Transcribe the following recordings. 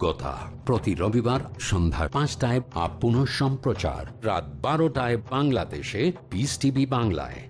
কথা। প্রতি রবিবার সন্ধ্যার পাঁচটায় আপ সম্প্রচার রাত বারোটায় বাংলাদেশে পিস টিভি বাংলায়।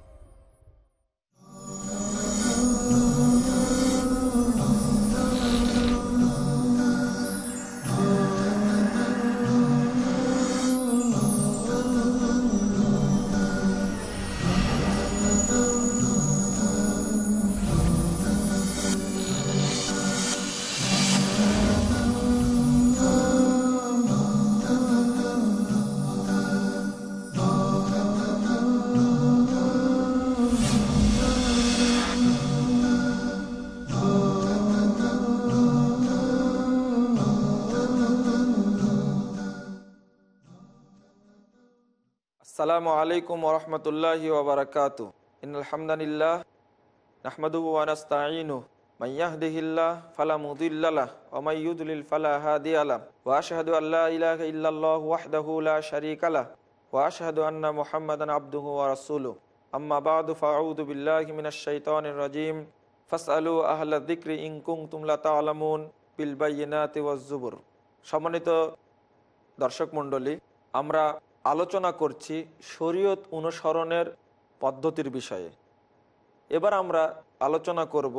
আসসালামু আলাইকুম ওরহমতুল্লাহি ওবরাকাত ইনআলহামদুলিল্লাহ নাহমাদুহু ওয়া নাস্তাঈনু মান ইয়াহদিহিল্লাহ ফালা মুদিল্লাহ ওয়া মান ফালা হাদিয়া ওয়া আশহাদু আল্লা ইলাহা ইল্লাল্লাহু ওয়াহদাহু লা শারীকা লাহ ওয়া আশহাদু আন্না মুহাম্মাদান আবদুহু ওয়া রাসূলুহু আম্মা বা'দু ফাআউযু বিল্লাহি মিনাশ শাইতানির রাজীম ফাসআলু আহলা যিকরি ইন কুনতুম লা তা'লামুন বিল বায়িনাতি ওয়াজ জুবুর সম্মানিত দর্শক মণ্ডলী আমরা আলোচনা করছি শরীয়ত অনুসরণের পদ্ধতির বিষয়ে এবার আমরা আলোচনা করব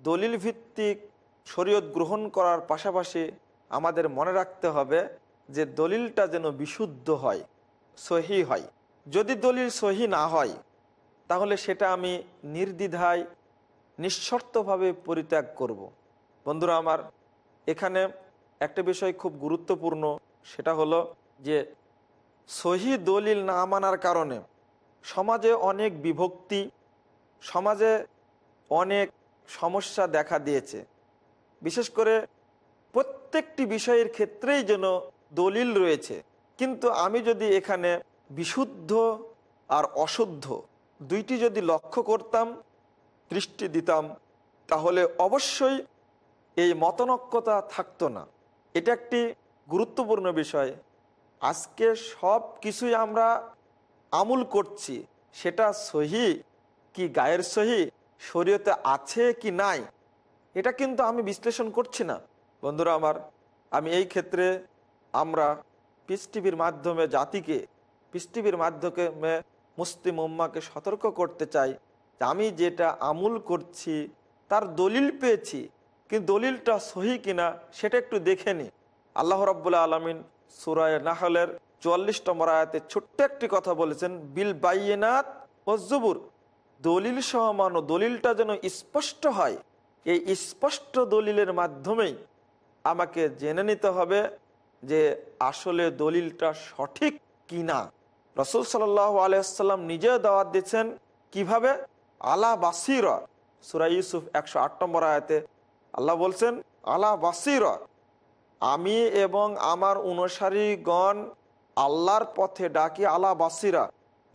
দলিল ভিত্তিক শরীয়ত গ্রহণ করার পাশাপাশি আমাদের মনে রাখতে হবে যে দলিলটা যেন বিশুদ্ধ হয়, সহি হয় যদি দলিল সহি না হয়, তাহলে সেটা আমি নির্দ্বিধায়, নিঃশর্তভাবে পরিত্যাগ করব। বন্ধুরা আমার, এখানে একটা বিষয় খুব গুরুত্বপূর্ণ, সেটা হলো যে সহি দলিল না মানার কারণে সমাজে অনেক বিভক্তি, সমাজে অনেক সমস্যা দেখা দিয়েছে। বিশেষ করে প্রত্যেকটি বিষয়ের ক্ষেত্রেই যেন দলিল রয়েছে। কিন্তু আমি যদি এখানে বিশুদ্ধ আর অশুদ্ধ দুইটি যদি লক্ষ্য করতাম, দৃষ্টি দিতাম, তাহলে অবশ্যই এই মতনক্যতা থাকতো না। এটা একটি গুরুত্বপূর্ণ বিষয়। আজকে সব কিছুই আমরা আমুল করছি। সেটা সহি কি গায়ের সহি? শরীয়তে আছে কি নাই? এটা কিন্তু আমি বিশ্লেষণ করছি না। বন্ধুরা আমার, আমি এই ক্ষেত্রে আমরা পিস মাধ্যমে জাতিকে পিস টিভির মাধ্যমে মুসলিম উম্মাকে সতর্ক করতে চাই আমি যেটা আমুল করছি তার দলিল পেয়েছি। কিন্তু দলিলটা সহি কিনা সেটা একটু দেখে নি। আল্লাহ রব্বুল্লা আলমিন সুরায় নাহলের চুয়াল্লিশ নম্বর আয়াতে ছোট্ট একটি কথা বলেছেন, বিল বাইনাত ও জুবুর। দলিল সহমান দলিলটা যেন স্পষ্ট হয়, এই স্পষ্ট দলিলের মাধ্যমেই আমাকে জেনে নিতে হবে যে আসলে দলিলটা সঠিক কি না রসুল সাল্লাহ আলাইসাল্লাম নিজেও দাওয়াত দিচ্ছেন, কীভাবে? আলা বাসিরা। সুরা ইউসুফ একশো আট নম্বর আয়াতে আল্লাহ বলছেন, আলা বাসিরা। আমি এবং আমার অনুসারীগণ আল্লাহর পথে ডাকি আলা বাসিরা,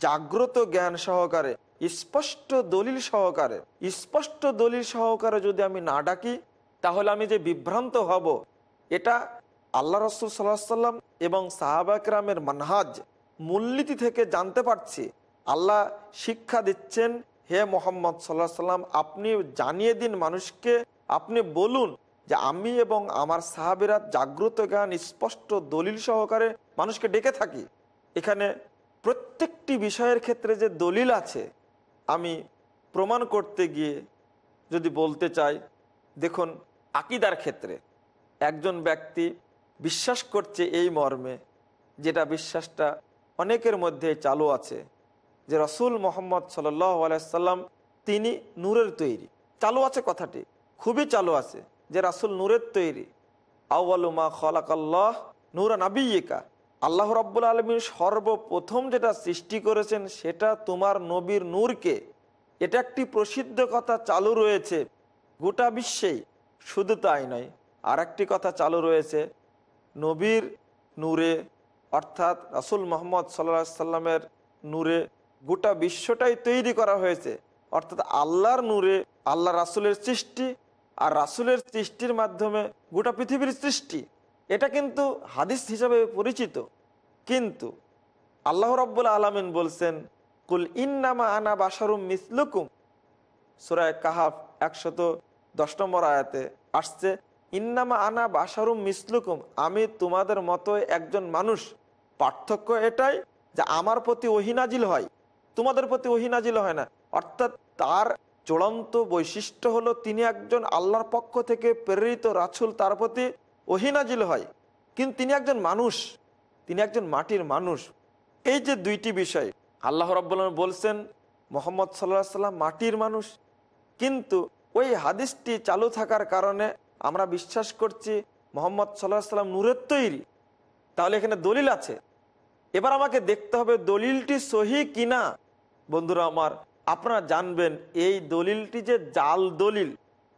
জাগ্রত জ্ঞান সহকারে, স্পষ্ট দলিল সহকারে। স্পষ্ট দলিল সহকারে যদি আমি না ডাকি, তাহলে আমি যে বিভ্রান্ত হব, এটা আল্লাহ রসুল সাল্লাহ সাল্লাম এবং সাহাবাকরামের মানহাজ মূলনীতি থেকে জানতে পারছি। আল্লাহ শিক্ষা দিচ্ছেন, হে মোহাম্মদ সাল্লাহ সাল্লাম আপনি জানিয়ে দিন মানুষকে, আপনি বলুন যে আমি এবং আমার সাহাবেরা জাগ্রত জ্ঞান, স্পষ্ট দলিল সহকারে মানুষকে ডেকে থাকি। এখানে প্রত্যেকটি বিষয়ের ক্ষেত্রে যে দলিল আছে, আমি প্রমাণ করতে গিয়ে যদি বলতে চাই, দেখুন, আকিদার ক্ষেত্রে একজন ব্যক্তি বিশ্বাস করছে এই মর্মে, যেটা বিশ্বাসটা অনেকের মধ্যে চালু আছে, যে রসুল মোহাম্মদ সাল্লাম তিনি নূরের তৈরি। চালু আছে কথাটি, খুবই চালু আছে। যে রাসুল নূরের তৈরি। আউআলুমা খলাকাল্লাহ নূরা নাবিকা আল্লাহ রব্বুল আলমীর সর্বপ্রথম যেটা সৃষ্টি করেছেন সেটা তোমার নবীর নূরকে। এটা একটি প্রসিদ্ধ কথা চালু রয়েছে গোটা বিশ্বেই। শুধু তাই নয় আর একটি কথা চালু রয়েছে নবীর নূরে। অর্থাৎ রাসুল মোহাম্মদ সাল্লা সাল্লামের নূরে গোটা বিশ্বটাই তৈরি করা হয়েছে। অর্থাৎ আল্লাহর নূরে, আল্লাহ রাসুলের সৃষ্টি আর রাসুলের সৃষ্টির মাধ্যমে গোটা পৃথিবীর সৃষ্টি, এটা কিন্তু হাদিস হিসাবে পরিচিত। কিন্তু আল্লাহ রব্বুল আলমিন বলছেন, কুল ইন্নামা আনা বাসারুম মিসলুকুম। সুরায় কাহাফ একশত দশ নম্বর আয়াতে আসছে, ইন্নামা আনা বাসারুম মিসলুকুম। আমি তোমাদের মতো একজন মানুষ, পার্থক্য এটাই যে আমার প্রতি ওহিনাজিল হয়। তোমাদের প্রতি ওহিনাজিল হয় না। অর্থাৎ তার চূড়ান্ত বৈশিষ্ট্য হলো তিনি একজন আল্লাহর পক্ষ থেকে প্রেরিত রাছুল তার প্রতি ওহিনাজিল হয়। কিন্তু তিনি একজন মানুষ, তিনি একজন মাটির মানুষ। এই যে দুইটি বিষয়, আল্লাহ রব্বুল বলছেন, মোহাম্মদ সাল্লাহ সাল্লাম মাটির মানুষ। কিন্তু ওই হাদিসটি চালু থাকার কারণে আমরা বিশ্বাস করছি মোহাম্মদ সাল্লাহ সাল্লাম নূরের তৈরি। তাহলে এখানে দলিল আছে। এবার আমাকে দেখতে হবে দলিলটি সহি কিনা। বন্ধুরা আমার আপনারা জানবেন এই দলিলটি যে জাল দলিল,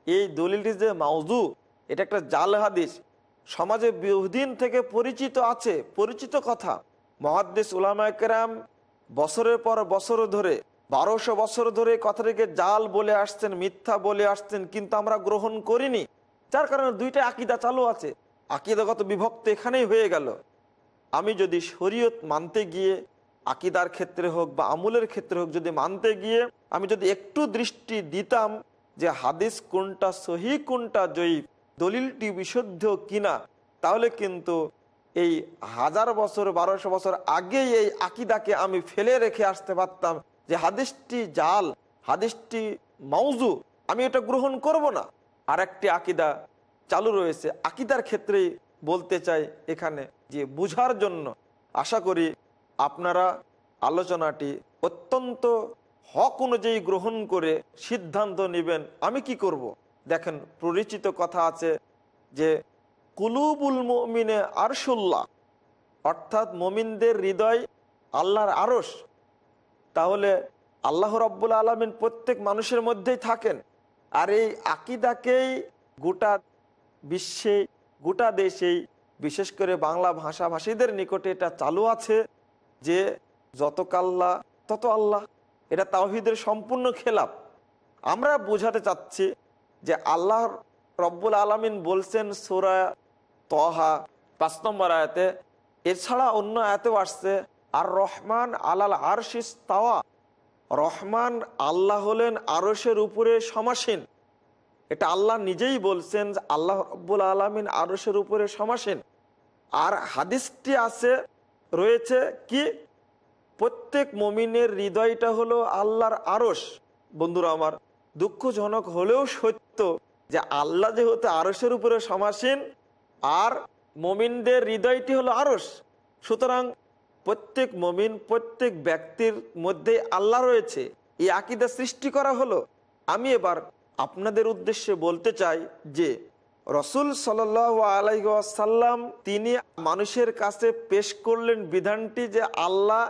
এই দলিলটি যে মাউজু এটা একটা জাল হাদিস। সমাজে বহুদিন থেকে পরিচিত আছে, পরিচিত কথা। মহাদ্দেশ উলামায়কেরাম বছরের পর বছর ধরে, বারোশো বছর ধরে কথাটিকে জাল বলে আসছেন, মিথ্যা বলে আসছেন, কিন্তু আমরা গ্রহণ করিনি। যার কারণে দুইটা আকিদা চালু আছে। আকিদাগত বিভক্ত এখানেই হয়ে গেল। আমি যদি শরীয়ত মানতে গিয়ে আকিদার ক্ষেত্রে হোক বা আমুলের ক্ষেত্রে হোক যদি মানতে গিয়ে আমি যদি একটু দৃষ্টি দিতাম যে হাদিস কোনটা সহি, কোনটা জয়ীব দলিলটি বিশুদ্ধ কিনা, তাহলে কিন্তু এই হাজার বছর, বারোশো বছর আগেই এই আকিদাকে আমি ফেলে রেখে আসতে পারতাম যে হাদিসটি জাল, হাদিসটি মাউজু আমি এটা গ্রহণ করব না। আর একটি আকিদা চালু রয়েছে, আকিদার ক্ষেত্রেই বলতে চাই এখানে যে বুঝার জন্য আশা করি আপনারা আলোচনাটি অত্যন্ত হক অনুযায়ী গ্রহণ করে সিদ্ধান্ত নেবেন, আমি কি করব। দেখেন, পরিচিত কথা আছে যে, কুলুবুল মমিনে আরশুল্লাহ, অর্থাৎ মমিনদের হৃদয় আল্লাহর আরস তাহলে আল্লাহ রব্বুল আলমিন প্রত্যেক মানুষের মধ্যেই থাকেন। আর এই আকিদাকেই গোটা বিশ্বে, গোটা দেশেই, বিশেষ করে বাংলা ভাষাভাষীদের নিকটে এটা চালু আছে। যে যত কাল্লা, তত আল্লাহ। এটা তাওহিদের সম্পূর্ণ খেলাপ। আমরা বোঝাতে চাচ্ছি যে আল্লাহ রব্বুল আলমিন বলছেন সোরা তহা পাঁচ নম্বর আয়াতে, এছাড়া অন্য আয়াতেও আসছে আর রহমান আলাল আরশিস তাওয়া রহমান আল্লাহ হলেন আরসের উপরে সমাসীন। এটা আল্লাহ নিজেই বলছেন যে আল্লাহ রব্বুল আলমিন আরসের উপরে সমাসীন। আর হাদিসটি আছে রয়েছে কি? প্রত্যেক মমিনের হৃদয়টা হলো আল্লাহর আরস বন্ধুরা আমার, দুঃখজনক হলেও সত্য যে আল্লাহ যেহেতু আরসের উপরে সমাসীন, আর মমিনদের হৃদয়টি হলো আরস সুতরাং প্রত্যেক মমিন প্রত্যেক ব্যক্তির মধ্যে আল্লাহ রয়েছে। এই আকিদা সৃষ্টি করা হলো। আমি এবার আপনাদের উদ্দেশ্যে বলতে চাই যে রসুল সাল আলাইসাল্লাম তিনি মানুষের কাছে পেশ করলেন বিধানটি যে আল্লাহ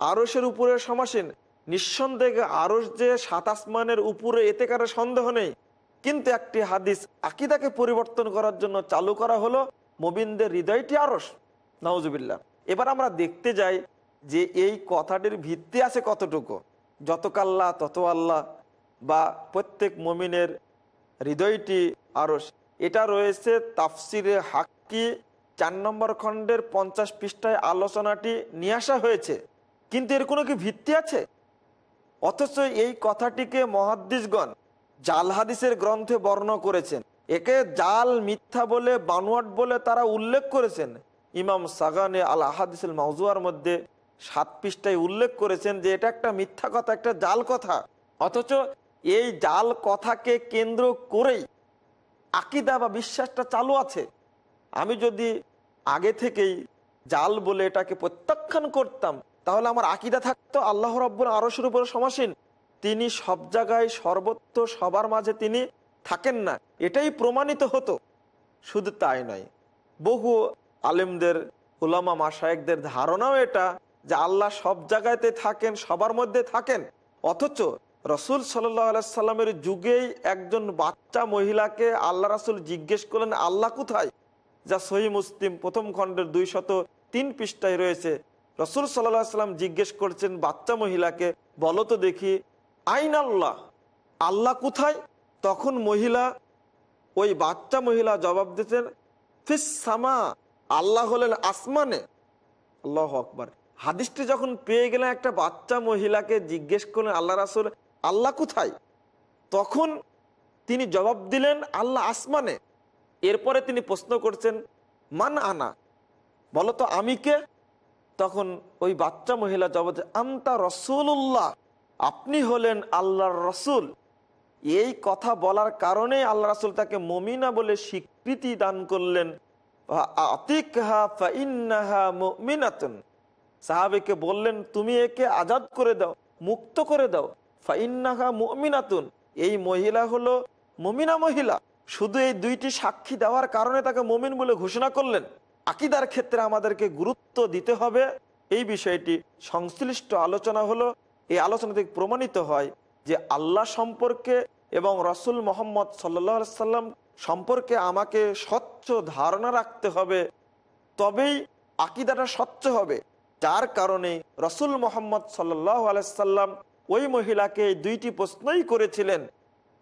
আরসের উপরে সমাসীন। নিঃসন্দেহে আরস যে সাত আসমানের উপরে, এতে কারও সন্দেহ নেই। কিন্তু একটি হাদিস আকিদাকে পরিবর্তন করার জন্য চালু করা হলো মোবিনদের হৃদয়টি আরস নওয়াজুবিল্লা এবার আমরা দেখতে যাই যে এই কথাটির ভিত্তি আছে কতটুকু। যত কাল্লা তত আল্লাহ বা প্রত্যেক মমিনের হৃদয়টি আরস এটা রয়েছে তাফসিরে হাক্কি, চার নম্বর খণ্ডের পঞ্চাশ পৃষ্ঠায় আলোচনাটি নিয়ে আসা হয়েছে। কিন্তু এর কোনো কি ভিত্তি আছে? অথচ এই কথাটিকে মহাদ্দিসগণ জাল হাদিসের গ্রন্থে বর্ণ করেছেন। একে জাল মিথ্যা বলে, বানোয়াট বলে তারা উল্লেখ করেছেন। ইমাম সাগানে আল আহাদিসুল মাউজুয়ার মধ্যে সাত পৃষ্ঠায় উল্লেখ করেছেন যে এটা একটা মিথ্যা কথা, একটা জাল কথা। অথচ এই জাল কথাকে কেন্দ্র করেই আকিদা বা বিশ্বাসটা চালু আছে। আমি যদি আগে থেকেই জাল বলে এটাকে প্রত্যাখ্যান করতাম, তাহলে আমার আকিদা থাকতো আল্লাহ রব্বুর আরশের উপরে সমাসীন। তিনি সব জায়গায় সর্বত্র সবার মাঝে তিনি থাকেন না, এটাই প্রমাণিত হতো। শুধু তাই নয়, বহু আলেমদের, উলামা মাসায়েকদের ধারণাও এটা যে আল্লাহ সব জায়গাতে থাকেন, সবার মধ্যে থাকেন। অথচ রসুল সাল্লামের যুগেই একজন বাচ্চা মহিলাকে আল্লাহ রাসুল জিজ্ঞেস করলেন, আল্লাহ কোথায়? যা সহি মুসলিম প্রথম খণ্ডের দুই শত তিন পৃষ্ঠায় রয়েছে। রসুল সাল্লাম জিজ্ঞেস করছেন বাচ্চা মহিলাকে, বলো তো দেখি। আইন আল্লাহ। আল্লাহ কোথায়? তখন মহিলা, ওই বাচ্চা মহিলা জবাব দিতেন ফিসামা আল্লাহ হলেন আসমানে। আল্লাহ আকবর। হাদিসটি যখন পেয়ে গেলেন, একটা বাচ্চা মহিলাকে জিজ্ঞেস করলেন, আল্লাহ রাসুল আল্লাহ কোথায়? তখন তিনি জবাব দিলেন, আল্লাহ আসমানে। এরপরে তিনি প্রশ্ন করছেন, মান আনা? বলতো আমি কে? তখন ওই বাচ্চা মহিলা জবাব আমতা রসুল্লাহ আপনি হলেন আল্লাহর রসুল। এই কথা বলার কারণে আল্লাহ রাসুল তাকে মমিনা বলে স্বীকৃতি দান করলেন। সাহাবিকে বললেন, তুমি একে আজাদ করে দাও, মুক্ত করে দাও। মুমিনাতুন। এই মহিলা হলো মমিনা মহিলা। শুধু এই দুইটি সাক্ষী দেওয়ার কারণে তাকে মমিন বলে ঘোষণা করলেন। আকিদার ক্ষেত্রে আমাদেরকে গুরুত্ব দিতে হবে। এই বিষয়টি সংশ্লিষ্ট আলোচনা হলো, এই আলোচনা থেকে প্রমাণিত হয় যে আল্লাহ সম্পর্কে এবং রসুল মোহাম্মদ সাল্লা সাল্লাম সম্পর্কে আমাকে স্বচ্ছ ধারণা রাখতে হবে। তবেই আকিদাটা স্বচ্ছ হবে। যার কারণে রসুল মোহাম্মদ সাল্লাহ আলাইসাল্লাম ওই মহিলাকে দুইটি প্রশ্নই করেছিলেন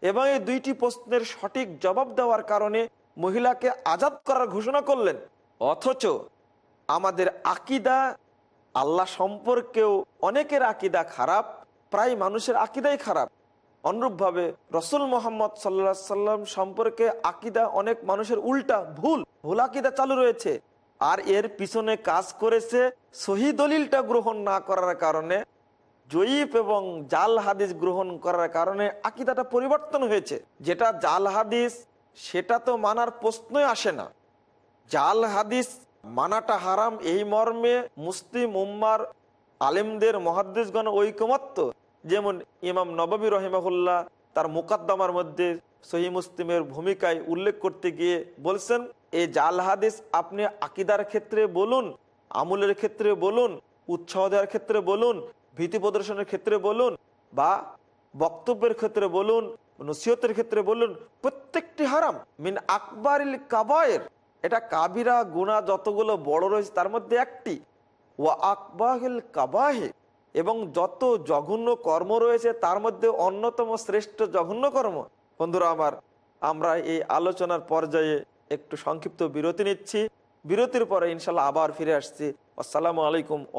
এবং এই দুইটি প্রশ্নের সঠিক জবাব দেওয়ার কারণে মহিলাকে আজাদ করার ঘোষণা করলেন। অথচ আমাদের আকিদা আল্লাহ সম্পর্কেও অনেকের আকিদা খারাপ, প্রায় মানুষের আকিদাই খারাপ। অনুরূপভাবে রসুল মোহাম্মদ সাল্লা সাল্লাম সম্পর্কে আকিদা অনেক মানুষের উল্টা ভুল ভুল আকিদা চালু রয়েছে। আর এর পিছনে কাজ করেছে সহি দলিলটা গ্রহণ না করার কারণে জয়ীফ এবং জাল হাদিস গ্রহণ করার কারণে আকিদাটা পরিবর্তন হয়েছে। যেটা জাল হাদিস, সেটা তো মানার প্রশ্নই আসে না। জাল হাদিস মানাটা হারাম এই মর্মে মুসলিম উম্মার আলেমদের মহাদ্দেশগণ ঐকমত্য। যেমন ইমাম নবাবী রহিমাহুল্লাহ তার মুকাদ্দমার মধ্যে সহি মুসলিমের ভূমিকায় উল্লেখ করতে গিয়ে বলছেন এই জাল হাদিস আপনি আকিদার ক্ষেত্রে বলুন, আমুলের ক্ষেত্রে বলুন, উৎসাহ দেওয়ার ক্ষেত্রে বলুন ভীতি প্রদর্শনের ক্ষেত্রে বলুন বা বক্তব্যের ক্ষেত্রে বলুন, নসিহতের ক্ষেত্রে বলুন, প্রত্যেকটি হারাম। মিন আকবরিল কাবায়ের, এটা কাবিরা গুণা যতগুলো বড় রয়েছে তার মধ্যে একটি। ও আকবাহিল কাবাহে, এবং যত জঘন্য কর্ম রয়েছে তার মধ্যে অন্যতম শ্রেষ্ঠ জঘন্য কর্ম। বন্ধুরা আমার, আমরা এই আলোচনার পর্যায়ে একটু সংক্ষিপ্ত বিরতি নিচ্ছি। বিরতির পরে ইনশাল্লাহ আবার ফিরে আসছি। আসসালামু আলাইকুম ও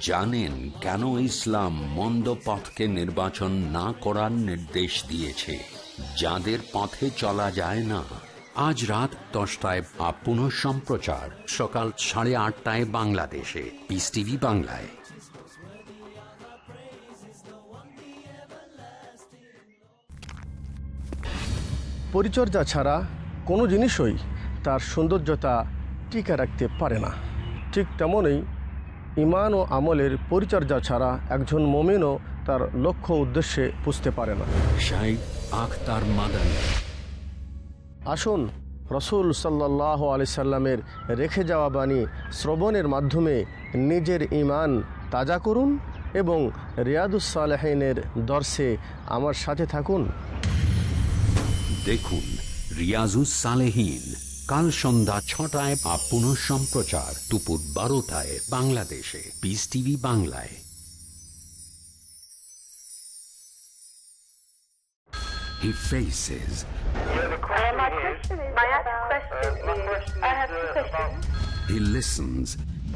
জানেন কেন ইসলাম মন্দ পথকে নির্বাচন না করার নির্দেশ দিয়েছে। যাদের পথে চলা যায় না। আজ রাত দশটায় বা পুনঃ সম্প্রচার। সকাল সাড়ে আটটায় বাংলাদেশে। পিস টিভি বাংলায়। পরিচর্যা ছাড়া কোনো জিনিসই তার সৌন্দর্যতা টিকে রাখতে পারে না। ঠিক তেমনই ইমান ও আমলের পরিচর্যা ছাড়া একজন মমিনও তার লক্ষ্য উদ্দেশ্যে বুঝতে পারে না। আখতার মাদানী। আসুন রসুল সাল্লাহ আলি সাল্লামের রেখে যাওয়া বাণী শ্রবণের মাধ্যমে নিজের ইমান তাজা করুন এবং রিয়াদুসালেহিনের দর্শে আমার সাথে থাকুন। দেখুন রিয়াজুস সালেহীন। কাল সন্ধ্যা ছটায় বা পুনঃ সম্প্রচার দুপুর বারোটায় বাংলাদেশে পিস টিভি বাংলায় He faces, Uh, my question is, my question is, I have two questions. he listens,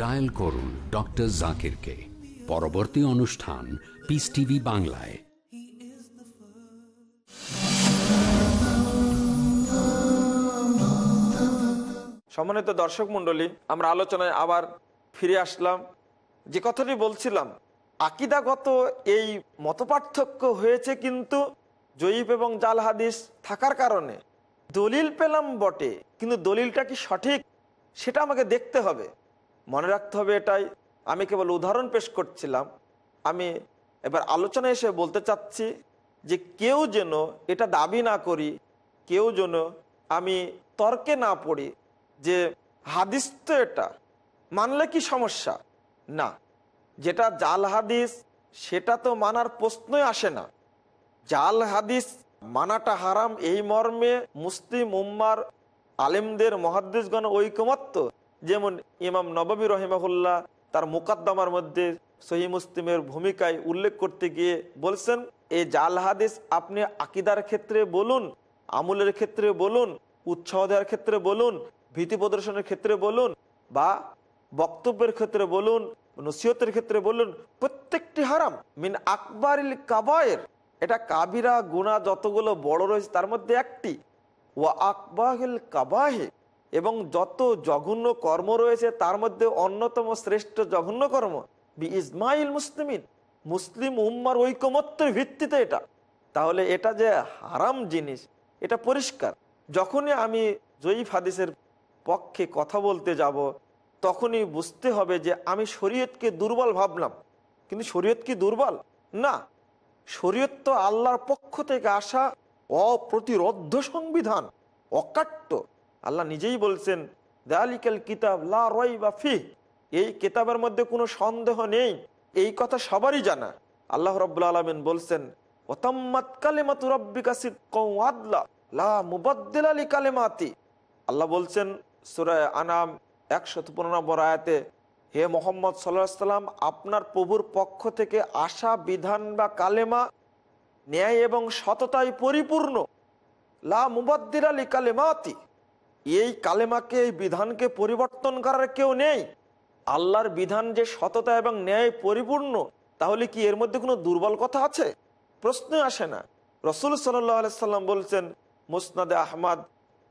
dial করুন ডক্টর জাকিরকে। পরবর্তী অনুষ্ঠান পিস টিভি বাংলায়। সম্মানিত দর্শক মণ্ডলী, আমরা আলোচনায় আবার ফিরে আসলাম। যে কথাটি বলছিলাম, আকিদাগত এই মতপার্থক্য হয়েছে কিন্তু জয়ীব এবং জাল হাদিস থাকার কারণে। দলিল পেলাম বটে, কিন্তু দলিলটা কি সঠিক, সেটা আমাকে দেখতে হবে। মনে রাখতে হবে এটাই। আমি কেবল উদাহরণ পেশ করছিলাম। আমি এবার আলোচনা এসে বলতে চাচ্ছি যে কেউ যেন এটা দাবি না করি, কেউ যেন আমি তর্কে না পড়ি যে হাদিস তো এটা, মানলে কি সমস্যা? না, যেটা জাল হাদিস, সেটা তো মানার প্রশ্নই আসে না। জাল হাদিস মানাটা হারাম এই মর্মে মুসলিম উম্মার আলেমদের মহাদ্দেশগণ ঐকমত্য। যেমন ইমাম নববী রহিমাহুল্লাহ তার মুকাদ্দমার মধ্যে সহি মুসলিমের ভূমিকায় উল্লেখ করতে গিয়ে বলছেন এই জাল হাদিস আপনি আকিদার ক্ষেত্রে বলুন, আমুলের ক্ষেত্রে বলুন, উৎসাহ দেওয়ার ক্ষেত্রে বলুন, ভীতি প্রদর্শনের ক্ষেত্রে বলুন বা বক্তব্যের ক্ষেত্রে বলুন, নসিহতের ক্ষেত্রে বলুন, প্রত্যেকটি হারাম। মিন আকবরিল কাবায়ের, এটা কাবিরা গুণা যতগুলো বড় রয়েছে তার মধ্যে একটি। ও আকবাহিল কাবাহে এবং যত জঘন্য কর্ম রয়েছে, তার মধ্যে অন্যতম শ্রেষ্ঠ জঘন্য কর্ম বি ইসমাইল মুসলিমিন। মুসলিম উম্মার ঐকমত্যের ভিত্তিতে এটা। তাহলে এটা যে হারাম জিনিস, এটা পরিষ্কার। যখনই আমি জয়ীফ হাদিসের পক্ষে কথা বলতে যাব, তখনই বুঝতে হবে যে আমি শরীয়তকে দুর্বল ভাবলাম। কিন্তু শরীয়ত কি দুর্বল? না। শরীয়ত তো আল্লাহর পক্ষ থেকে আসা অপ্রতিরোধ্য সংবিধান, অকাট্য। আল্লাহ নিজেই বলছেন, দালিকাল কিতাব লা রয় বা ফি এই কিতাবের মধ্যে কোনো সন্দেহ নেই, এই কথা সবারই জানা। আল্লাহ রব্বুল আলমিন বলছেন, ওতাম্মাত কালেমাতু রব্বিকা সিদ্কাও আদলা, লা মুবাদ্দিল আলী আল্লাহ বলছেন সুরায় আনাম একশত পনেরো আয়াতে, হে মোহাম্মদ সাল্লাহ সাল্লাম, আপনার প্রভুর পক্ষ থেকে আশা, বিধান বা কালেমা ন্যায় এবং সততায় পরিপূর্ণ। লা মুবাদ্দির আলী কালেমাতি এই কালেমাকে, এই বিধানকে পরিবর্তন করার কেউ নেই। আল্লাহর বিধান যে সততা এবং ন্যায় পরিপূর্ণ, তাহলে কি এর মধ্যে কোনো দুর্বল কথা আছে? প্রশ্ন আসে না। রসুল সাল্লাম বলছেন, মুসনাদে আহমাদ,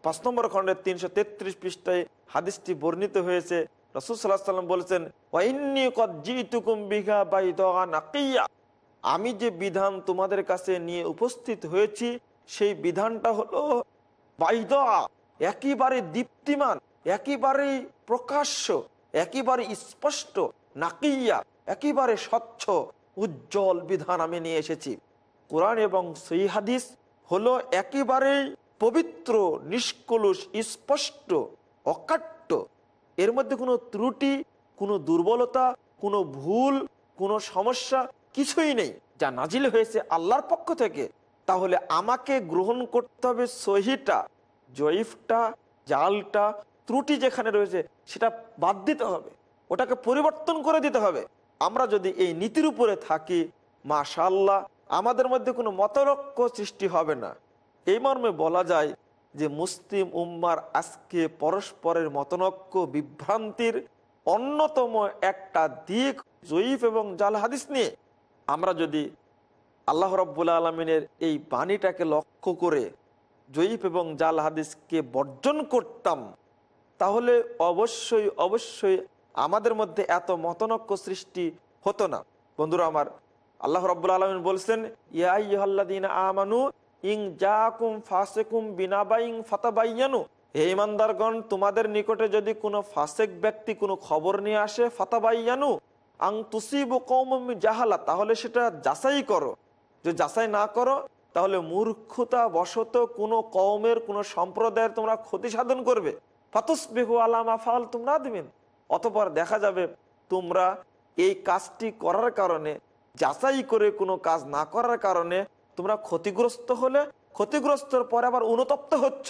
পাঁচ নম্বর খণ্ডের তিনশো তেত্রিশ পৃষ্ঠায় হাদিসটি বর্ণিত হয়েছে। রসুল সাল্লাহ সাল্লাম বলছেন আমি যে বিধান তোমাদের কাছে নিয়ে উপস্থিত হয়েছি, সেই বিধানটা হলো বাইদা। একেবারে দীপ্তিমান, একেবারে প্রকাশ্য, একেবারে স্পষ্ট, নাকিয়া, একেবারে স্বচ্ছ, উজ্জ্বল বিধান আমি নিয়ে এসেছি। কোরআন এবং সেই হাদিস হলো একেবারেই পবিত্র, নিষ্কলুষ, স্পষ্ট, অকাট্য। এর মধ্যে কোনো ত্রুটি, কোনো দুর্বলতা, কোনো ভুল, কোনো সমস্যা কিছুই নেই। যা নাজিল হয়েছে আল্লাহর পক্ষ থেকে, তাহলে আমাকে গ্রহণ করতে হবে সহিটা। জয়ীফটা, জালটা, ত্রুটি যেখানে রয়েছে, সেটা বাদ দিতে হবে। ওটাকে পরিবর্তন করে দিতে হবে। আমরা যদি এই নীতির উপরে থাকি মাশাল্লাহ আমাদের মধ্যে কোনো মতরক্য সৃষ্টি হবে না। এই মর্মে বলা যায় যে, মুসলিম উম্মার আজকে পরস্পরের মতনক্য, বিভ্রান্তির অন্যতম একটা দিক জয়ীফ এবং জাল হাদিস নিয়ে। আমরা যদি আল্লাহ রব্বুল আলমিনের এই বাণীটাকে লক্ষ্য করে জয়ীফ এবং জাল হাদিসকে বর্জন করতাম, তাহলে অবশ্যই অবশ্যই আমাদের মধ্যে এত মতনক্য সৃষ্টি হতো না। বন্ধুরা আমার, আল্লাহ রব্বুল আলমিন বলছেন ইয়াইহ্লাদিন আমানু ইং জাকুম ফাসেকুম বিনাবাইং ফাতাবাইয়ানু। হে ইমানদারগণ তোমাদের নিকটে যদি কোনো ফাসেক ব্যক্তি কোনো খবর নিয়ে আসে, ফাতাবাইয়ানু, আং তুসিবু কৌম জাহালা, তাহলে সেটা যাচাই করো। যদি যাচাই না করো তাহলে মূর্খতা বশত কোনো কওমের, কোনো সম্প্রদায়ের তোমরা ক্ষতি সাধন করবে। ফাতুসবিহু আলামা ফাল তোমরা দিবেন অতপর দেখা যাবে তোমরা এই কাজটি করার কারণে, যাচাই করে কোনো কাজ না করার কারণে তোমরা ক্ষতিগ্রস্ত হলে, ক্ষতিগ্রস্তর পরে আবার অনুতপ্ত হচ্ছ।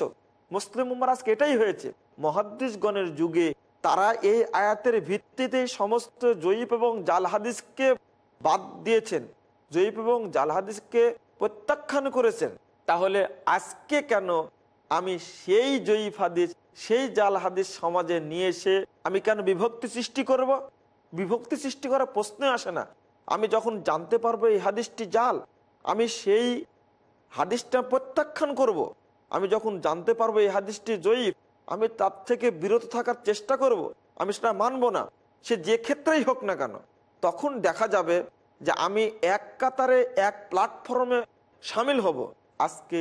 মুসলিম আজকে এটাই হয়েছে। মহাদ্দিসগণের যুগে তারা এই আয়াতের ভিত্তিতে সমস্ত জয়ীপ এবং জাল হাদিসকে বাদ দিয়েছেন। জয়ীপ এবং জাল হাদিসকে প্রত্যাখ্যান করেছেন তাহলে আজকে কেন আমি সেই জয়ীফ হাদিস, সেই জাল হাদিস সমাজে নিয়ে এসে আমি কেন বিভক্তি সৃষ্টি করব বিভক্তি সৃষ্টি করার প্রশ্নে আসে না আমি যখন জানতে পারব এই হাদিসটি জাল, আমি সেই হাদিসটা প্রত্যাখ্যান করব। আমি যখন জানতে পারব এই হাদিসটি জয়ীফ, আমি তার থেকে বিরত থাকার চেষ্টা করব। আমি সেটা মানব না সে যে ক্ষেত্রেই হোক না কেন, তখন দেখা যাবে যে আমি এক কাতারে, এক প্ল্যাটফর্মে সামিল হব। আজকে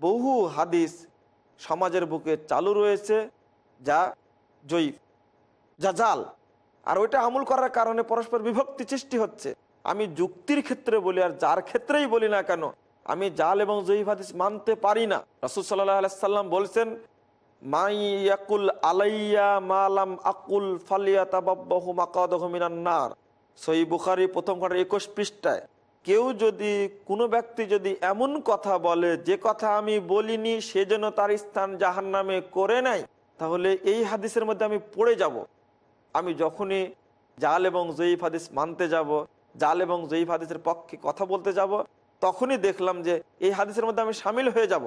বহু হাদিস সমাজের বুকে চালু রয়েছে, যা জয়ীফ যা জাল আর ওইটা আমল করার কারণে পরস্পর বিভক্তি সৃষ্টি হচ্ছে। আমি যুক্তির ক্ষেত্রে বলি, আর যার ক্ষেত্রেই বলি না কেন, আমি জাল এবং জয়ীফ হাদিস মানতে পারি না। রসুল সাল্লাহ সাল্লাম বলছেন মাইয়াকুল আলাইয়া মালাম আকুল ফালিয়া তাবাব্বাহু মাকাদহু মিনান নার। সই বুখারি প্রথম খণ্ডের একুশ পৃষ্ঠায় কেউ যদি, কোনো ব্যক্তি যদি এমন কথা বলে, যে কথা আমি বলিনি, সে যেন তার স্থান জাহান নামে করে নাই তাহলে এই হাদিসের মধ্যে আমি পড়ে যাব। আমি যখনই জাল এবং জয়ীফ হাদিস মানতে যাব, জাল এবং জয়ীফ হাদিসের পক্ষে কথা বলতে যাব, তখনই দেখলাম যে এই হাদিসের মধ্যে আমি সামিল হয়ে যাব।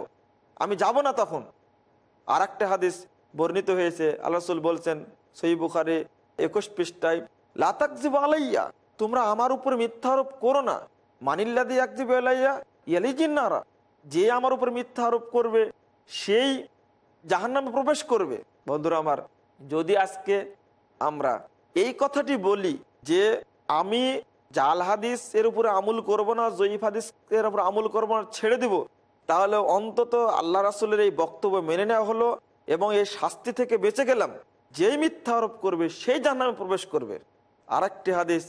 আমি যাব না তখন। আর একটা হাদিস বর্ণিত হয়েছে আল্লাহসুল বলছেন সই বুখারে একুশ পৃষ্ঠায় লাতাকজিব আলাইয়া তোমরা আমার উপর মিথ্যা আরোপ করো না। মানিল্লাদি একজিব আলাইয়া ইয়ালিজিন্নারা, যে আমার উপর মিথ্যা আরোপ করবে, সেই জাহান্নামে প্রবেশ করবে। বন্ধুরা আমার, যদি আজকে আমরা এই কথাটি বলি যে আমি জাল হাদিস এর উপরে আমুল করব না, জয়ীফ হাদিস এর উপরে আমুল করব না, ছেড়ে দিব, তাহলে অন্তত আল্লাহ রাসুলের এই বক্তব্য মেনে নেওয়া হলো এবং এই শাস্তি থেকে বেঁচে গেলাম। যেই মিথ্যা আরোপ করবে, সেই জাহান্নামে প্রবেশ করবে। আর একটি হাদিস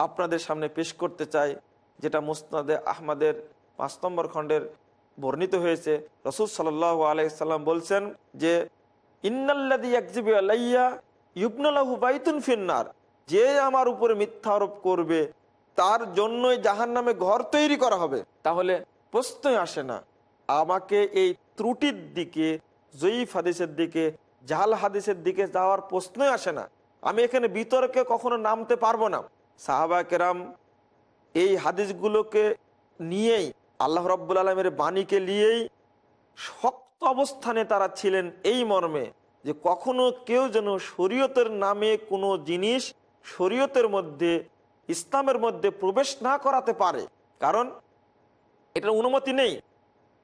আপনাদের সামনে পেশ করতে চাই। যেটা মুস্তাদে আহমদের পাঁচ নম্বর খণ্ডের বর্ণিত হয়েছে, রসুল সাল্লাহ আলাইসাল্লাম বলছেন যে ইন্নাল্লাদি একজিবি আলাইয়া ফিন্নার যে আমার উপরে মিথ্যা আরোপ করবে, তার জন্যই জাহান নামে ঘর তৈরি করা হবে। তাহলে প্রশ্নই আসে না, আমাকে এই ত্রুটির দিকে, জয়ীফ হাদিসের দিকে, জাহাল হাদিসের দিকে যাওয়ার প্রশ্নই আসে না। আমি এখানে বিতর্কে কখনো নামতে পারব না। সাহাবা কেরাম এই হাদিসগুলোকে নিয়েই আল্লাহ রব্বুল আলমের বাণীকে নিয়েই শক্ত অবস্থানে তারা ছিলেন এই মর্মে যে কখনো কেউ যেন শরীয়তের নামে কোনো জিনিস শরীয়তের মধ্যে, ইসলামের মধ্যে প্রবেশ না করাতে পারে। কারণ এটার অনুমতি নেই।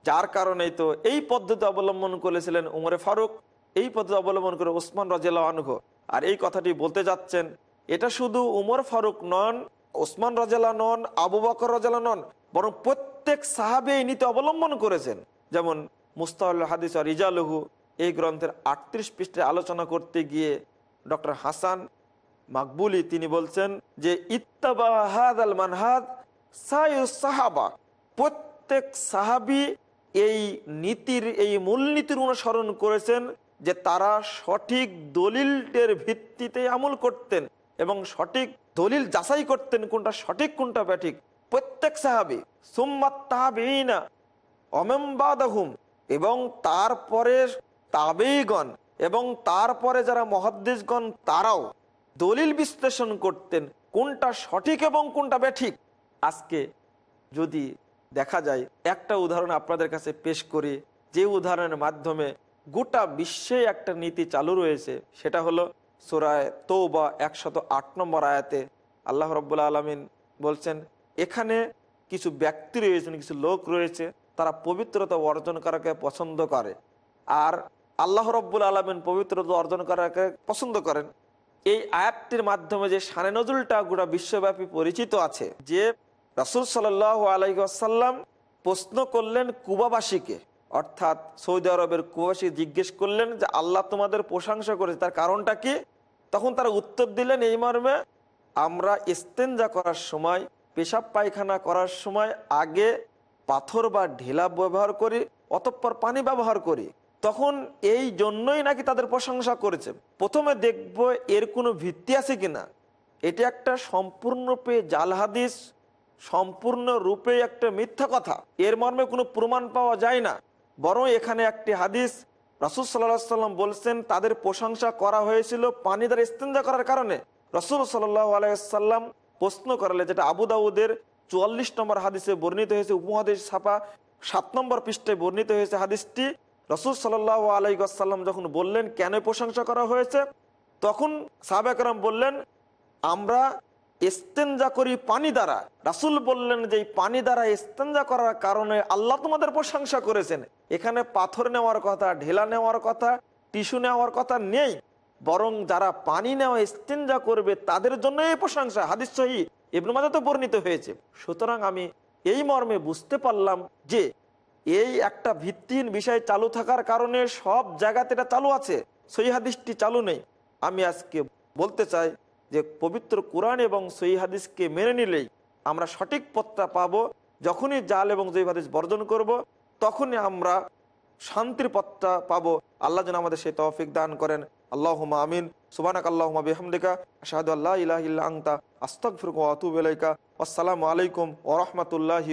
যার কারণেই তো এই পদ্ধতি অবলম্বন করেছিলেন উমরে ফারুক, এই পদ্ধতি অবলম্বন করে ওসমান রাজিয়াল আনহ। আর এই কথাটি বলতে যাচ্ছেন, এটা শুধু উমর ফারুক নন ওসমান রাজালা নন আবু বকর রাজালা নন বরং প্রত্যেক সাহাবে এই নীতি অবলম্বন করেছেন। যেমন মুস্তাহুল হাদিস আর ইজালহু এই গ্রন্থের আটত্রিশ পৃষ্ঠে আলোচনা করতে গিয়ে ডক্টর হাসান মাকবুলি তিনি বলছেন যে আল মানহাদ সাহাবা। প্রত্যেক সাহাবি এই নীতির, এই মূলনীতির অনুসরণ করেছেন যে তারা সঠিক দলিলের ভিত্তিতে আমল করতেন এবং সঠিক দলিল যাচাই করতেন কোনটা সঠিক, কোনটা ব্যাঠিক। প্রত্যেক সাহাবি সুম্মাত অমেম্বাদাহুম এবং তারপরে তাবেইগণ এবং তারপরে যারা মহাদ্দেশগণ তারাও দলিল বিশ্লেষণ করতেন কোনটা সঠিক এবং কোনটা ব্যাঠিক। আজকে যদি দেখা যায়, একটা উদাহরণ আপনাদের কাছে পেশ করি। যে উদাহরণের মাধ্যমে গোটা বিশ্বে একটা নীতি চালু রয়েছে, সেটা হলো সুরায় তৌবা একশত আট নম্বর আয়াতে আল্লাহ রব্বুল্লা আলমিন বলছেন, এখানে কিছু ব্যক্তি রয়েছেন কিছু লোক রয়েছে, তারা পবিত্রতা অর্জন করাকে পছন্দ করে। আর আল্লাহ রব্বুল আলমিন পবিত্রতা অর্জন করাকে পছন্দ করেন। এই আয়াতটির মাধ্যমে যে সানে নজরুলটা গোটা বিশ্বব্যাপী পরিচিত আছে, যে রাসুল সাল আলাইসাল্লাম প্রশ্ন করলেন কুবাবাসীকে অর্থাৎ সৌদি আরবের কুবাসী জিজ্ঞেস করলেন যে, আল্লাহ তোমাদের প্রশংসা করেছে। তার কারণটা কি? তখন তারা উত্তর দিলেন, এই মর্মে আমরা ইস্তেঞ্জা করার সময়, পেশাব পায়খানা করার সময় আগে পাথর বা ঢেলা ব্যবহার করি, অতঃপর পানি ব্যবহার করি। তখন এই জন্যই নাকি তাদের প্রশংসা করেছে। প্রথমে দেখব এর কোনো ভিত্তি আছে কিনা। এটি একটা সম্পূর্ণরূপে জাল হাদিস, সম্পূর্ণ রূপে একটা মিথ্যা কথা। এর মর্মে কোনো প্রমাণ পাওয়া যায় না। বরং এখানে একটি হাদিস রসুল সাল্লাহ সাল্লাম বলছেন, তাদের প্রশংসা করা হয়েছিল পানি দ্বারা ইস্তেঞ্জা করার কারণে। রসুল সাল্লাহ আলাইসাল্লাম প্রশ্ন করালে যেটা আবু দাউদের চুয়াল্লিশ নম্বর হাদিসে বর্ণিত হয়েছে, উপমহাদেশ ছাপা সাত নম্বর পৃষ্ঠে বর্ণিত হয়েছে হাদিসটি। রসুল সাল্লাহ আলাইসাল্লাম যখন বললেন, কেন প্রশংসা করা হয়েছে? তখন সাহাবাকরাম বললেন, আমরা ইস্তেঞ্জা করি পানি দ্বারা। রাসুল বললেন যে পানি দ্বারা ইস্তেঞ্জা করার কারণে আল্লাহ তোমাদের প্রশংসা করেছেন। এখানে পাথর নেওয়ার কথা, ঢেলা নেওয়ার কথা, টিস্যু নেওয়ার কথা নেই। বরং যারা পানি নেওয়া ইস্তেঞ্জা করবে, তাদের জন্য এই প্রশংসা। হাদিস সহি, ইবনু মাজাতে বর্ণিত হয়েছে। সুতরাং আমি এই মর্মে বুঝতে পারলাম যে, এই একটা ভিত্তিহীন বিষয় চালু থাকার কারণে সব জায়গাতে এটা চালু আছে। সই হাদিসটি চালু নেই। আমি আজকে বলতে চাই যে পবিত্র কোরআন এবং সই হাদিসকে মেনে নিলেই আমরা সঠিক পথটা পাবো, যখনই জাল এবং জৈ হাদিস বর্জন করব, তখনই আমরা শান্তির পথটা পাবো। আল্লাহ যেন আমাদের সেই তৌফিক দান করেন। আল্লাহ আমিন। সুবানাক আল্লাহ বিহামদিকা। আশাহাদু আল্লাহ ইলাহ ইল্লা আংতা আসসালামু আলাইকুম ওয়া রাহমাতুল্লাহি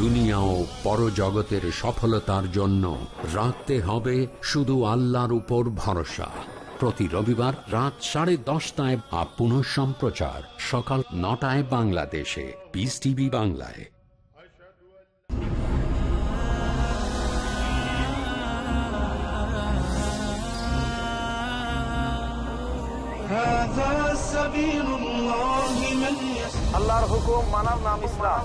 দুনিয়া ও পরজগতের সফলতার জন্য রাখতে হবে শুধু আল্লাহর উপর ভরসা। প্রতি রবিবার রাত সাড়ে দশটায় বা পুনঃ সম্প্রচার সকাল নটায় বাংলাদেশে। পিস টিভি বাংলায়। আল্লাহর হুকুম মানার নাম ইসলাম।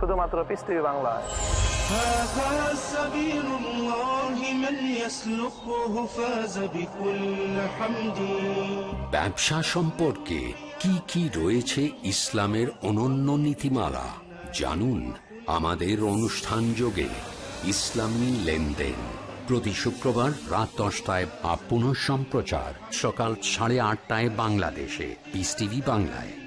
শুধুমাত্র পিস টিভি বাংলায়। ব্যবসা সম্পর্কে কি কি রয়েছে ইসলামের অনন্য নীতিমালা? জানুন আমাদের অনুষ্ঠান যোগে ইসলামী লেনদেন। প্রতি শুক্রবার রাত দশটায় বা সম্প্রচার সকাল সাড়ে আটটায় বাংলাদেশে। পিস টিভি বাংলায়।